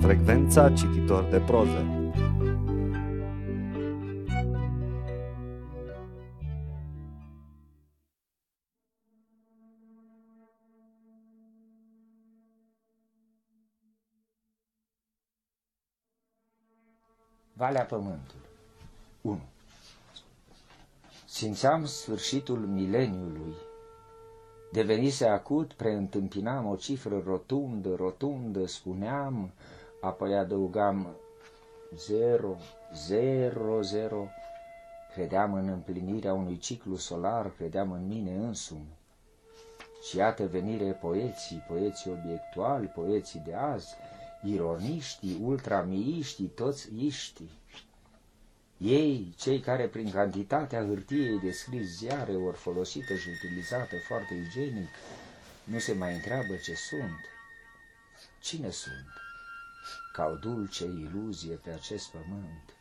Frecvența cititor de proză Valea Pământului 1. Simțeam sfârșitul mileniului. Devenise acut, preîntâmpinam o cifră rotundă, rotundă, spuneam, apoi adăugam 0, 0, 0. Credeam în împlinirea unui ciclu solar, credeam în mine însumi. Și iată venire poeții, poeții obiectuali, poeții de azi, ironiștii, ultramiiștii, toți iștii. Ei, cei care prin cantitatea hârtiei de scris ziare ori folosită și utilizată foarte igienic, nu se mai întreabă ce sunt. Cine sunt? Ca o dulce iluzie pe acest pământ.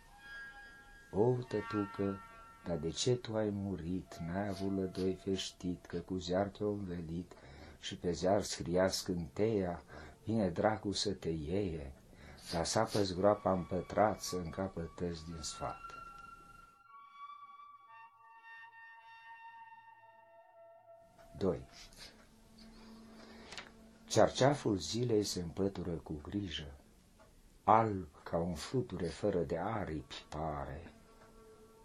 O, tătucă, dar de ce tu ai murit? N-ai avut lădoi feștit, că cu ziar te-o învelit și pe ziar scria scânteia, vine dracu să te ieie, dar sapă groapa în pătrat să încapătezi din sfat. 2. Cearceaful zilei se împătură cu grijă, alb ca un fluture fără de aripi pare,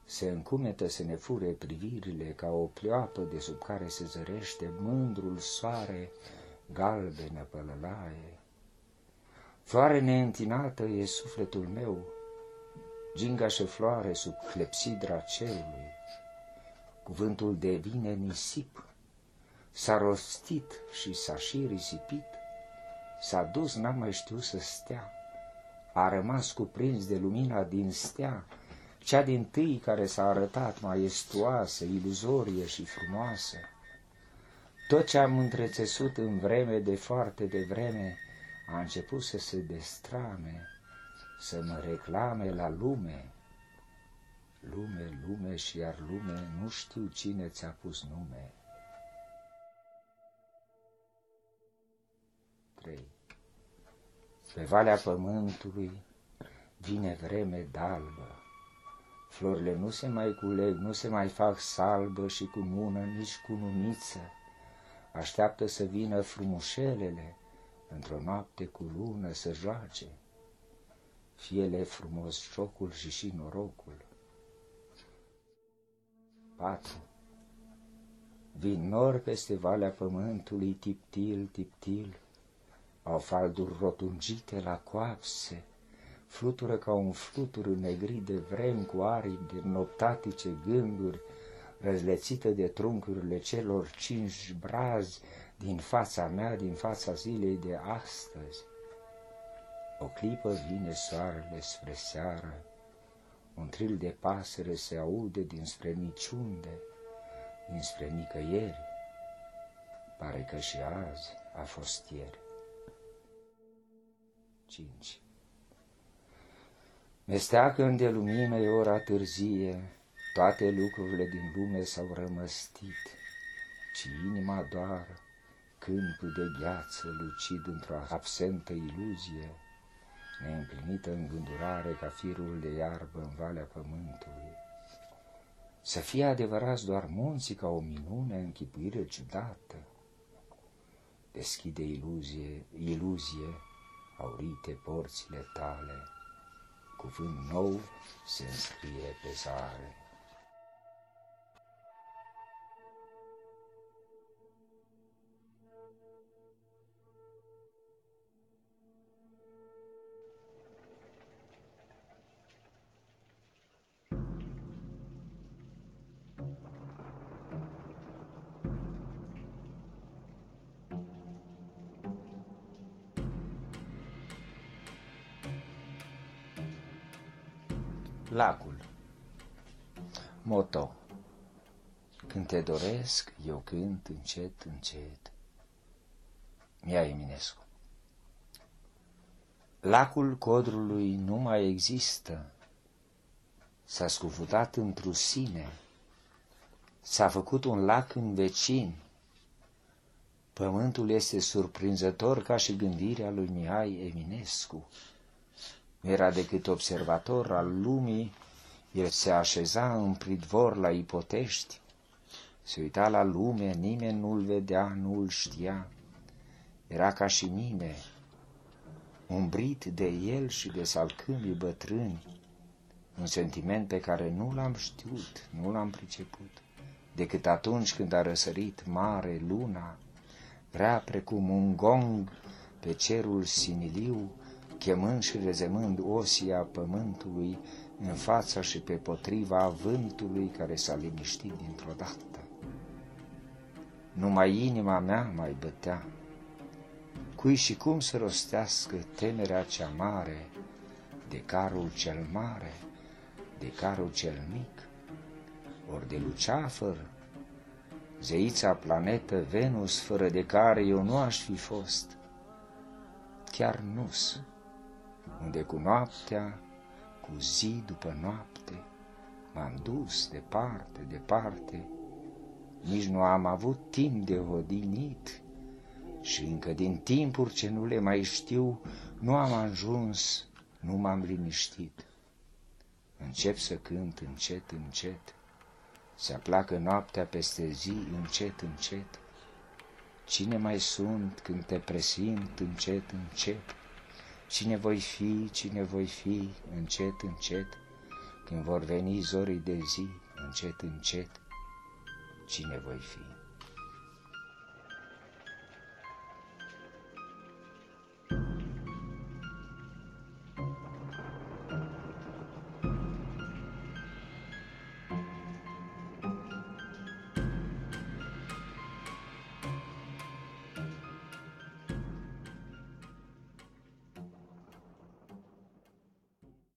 se încumetă să ne fure privirile ca o pleoapă de sub care se zărește mândrul soare galbenă pălălaie. Floare neîntinată e sufletul meu, ginga și floare sub clepsidra cerului. Cuvântul devine nisip, s-a rostit și s-a și risipit, s-a dus, n-am mai știut să stea, a rămas cuprins de lumina din stea, cea din tâi care s-a arătat maestuoasă, iluzorie și frumoasă. Tot ce am întrețesut în vreme de foarte de vreme a început să se destrame, să mă reclame la lume. Lume, lume și iar lume, nu știu cine ți-a pus nume. 3. Pe valea pământului vine vreme dalbă. Florile nu se mai culeg, nu se mai fac salbă și cu nună, nici cu nuniță. Așteaptă să vină frumușelele într-o noapte cu lună să joace. Fie-le frumos șocul și și norocul. 4. Vin nor peste valea pământului, tiptil, tiptil, au falduri rotungite la coapse, flutură ca un flutur negrit de vrem cu aripi de noptatice gânduri, răzlețită de truncurile celor cinci brazi din fața mea, din fața zilei de astăzi. O clipă vine soarele spre seară, un tril de pasăre se aude dinspre niciunde, dinspre nicăieri. Pare că și azi a fost ieri. 5. Mesteacă de lumină e ora târzie, toate lucrurile din lume s-au rămăstit, ci inima doar, câmpul de gheață lucid într-o absentă iluzie, neîmplinită îngândurare ca firul de iarbă în valea pământului. Să fie adevărați doar munții ca o minune, închipuire ciudată. Deschide iluzie, iluzie, aurite porțile tale, cuvânt nou se înscrie pe zare. Lacul Moto Când te doresc, eu cânt încet, încet. Mia Eminescu Lacul codrului nu mai există. S-a scufutat într-o sine. S-a făcut un lac în vecin. Pământul este surprinzător ca și gândirea lui Mihai Eminescu. Era decât observator al lumii, el se așeza în pridvor la ipotești, se uita la lume, nimeni nu-l vedea, nu-l știa. Era ca și mine, umbrit de el și de salcâmii bătrâni, un sentiment pe care nu l-am știut, nu l-am priceput, decât atunci când a răsărit mare luna, vrea precum un gong pe cerul siniliu, chemând și rezemând osia pământului în fața și pe potriva vântului care s-a liniștit dintr-o dată. Numai inima mea mai bătea, cui și cum să rostească temerea cea mare de carul cel mare, de carul cel mic, ori de luceafăr, zeița planetă Venus, fără de care eu nu aș fi fost, chiar nus, unde cu noaptea, cu zi după noapte, m-am dus departe, departe, nici nu am avut timp de hodinit și încă din timpuri ce nu le mai știu, nu am ajuns, nu m-am liniștit. Încep să cânt încet, încet, se aplacă noaptea peste zi, încet, încet. Cine mai sunt când te presimt, încet, încet? Cine voi fi, cine voi fi, încet, încet? Când vor veni zorii de zi, încet, încet? Cine voi fi?